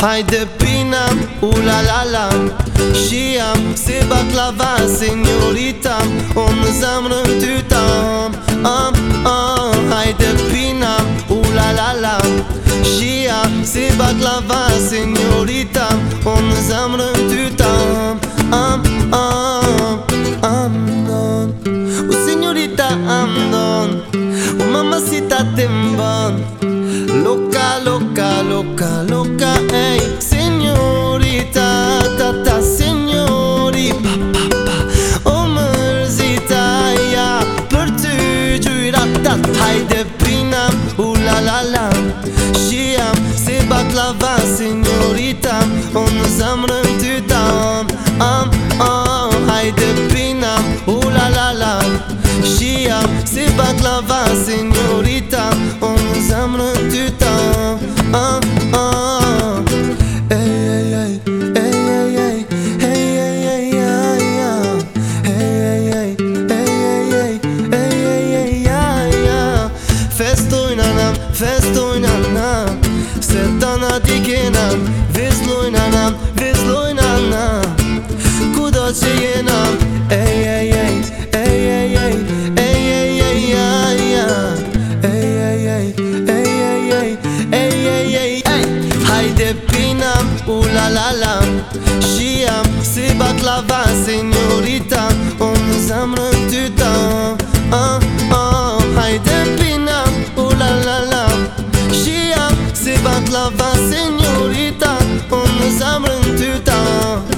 Haide pinam, ulalala Shiam, se baklava, senyorita On zamră tutam Am, am Haide pinam, ulalala Shiam, se baklava, senyorita On zamră tutam Am, am Am don O senyorita am don O mamacita tembon Loca, loca, loca, loca, gjyra, ta, hajde pinam U la la la. Shiam, se baklava, señorita. O në zamrën ty tam Am, am, hajde pinam U la la la. Shiam, se O në zamrën ty Festojnë anam, festojnë anam Se të në ti kenam Vizlojnë anam, vizlojnë anam Kudo që jenam Ej, ej, ej, ej, ej, ej Ej, ej, ej, ej, ej Ej, ej, ej, ej, ej, ej Ej, ej, ej, ej Hajde pinam, u la la la, Shiam, si baklava, si njuritam Unë zemrën ty ta, ah la va señorita, on nous a